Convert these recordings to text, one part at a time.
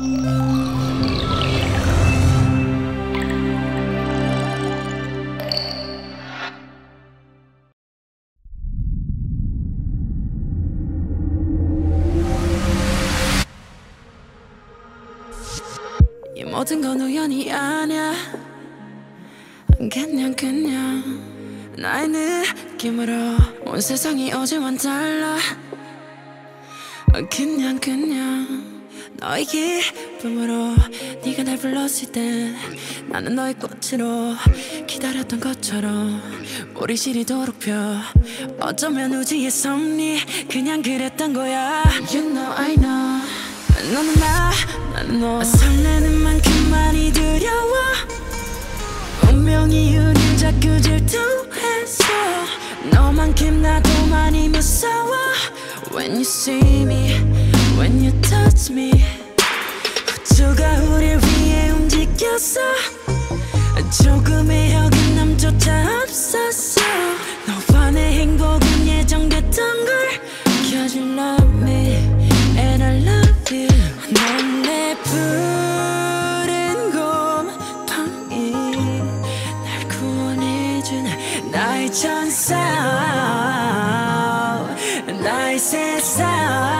이 모든 건 우연이 아니야. 그냥 그냥 나의 느낌으로 온 세상이 어제와는 달라. 그냥 그냥 너의 기쁨으로 네가 날 불렀을 때 나는 너의 꽃으로 기다렸던 것처럼 우리 시리도록 펴. 어쩌면 우주의 섭리 그냥 그랬던 거야. You know I know. 너는 나 나는 너. 설레는 만큼 많이 두려워. 운명이 우릴 자꾸 질투했어 너만큼 나도 많이 무서워. When you see me, when you touch me 우주가 우릴 위해 움직였어 조금의 어긋남조차 없었어. 너와 내 행복은 예정됐던 걸 Cause you love me and I love you. 넌내 푸른 곰팡이 날 구원해준 나의 천사 나의 세상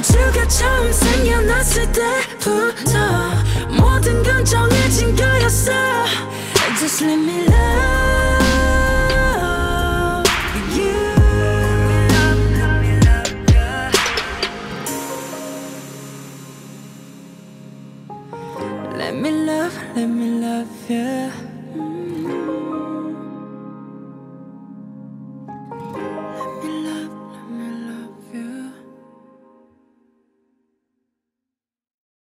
우주가 처음 생겨났을 때부터 모든 건 정해진 거였어 Just let me love you Let me love, let me love you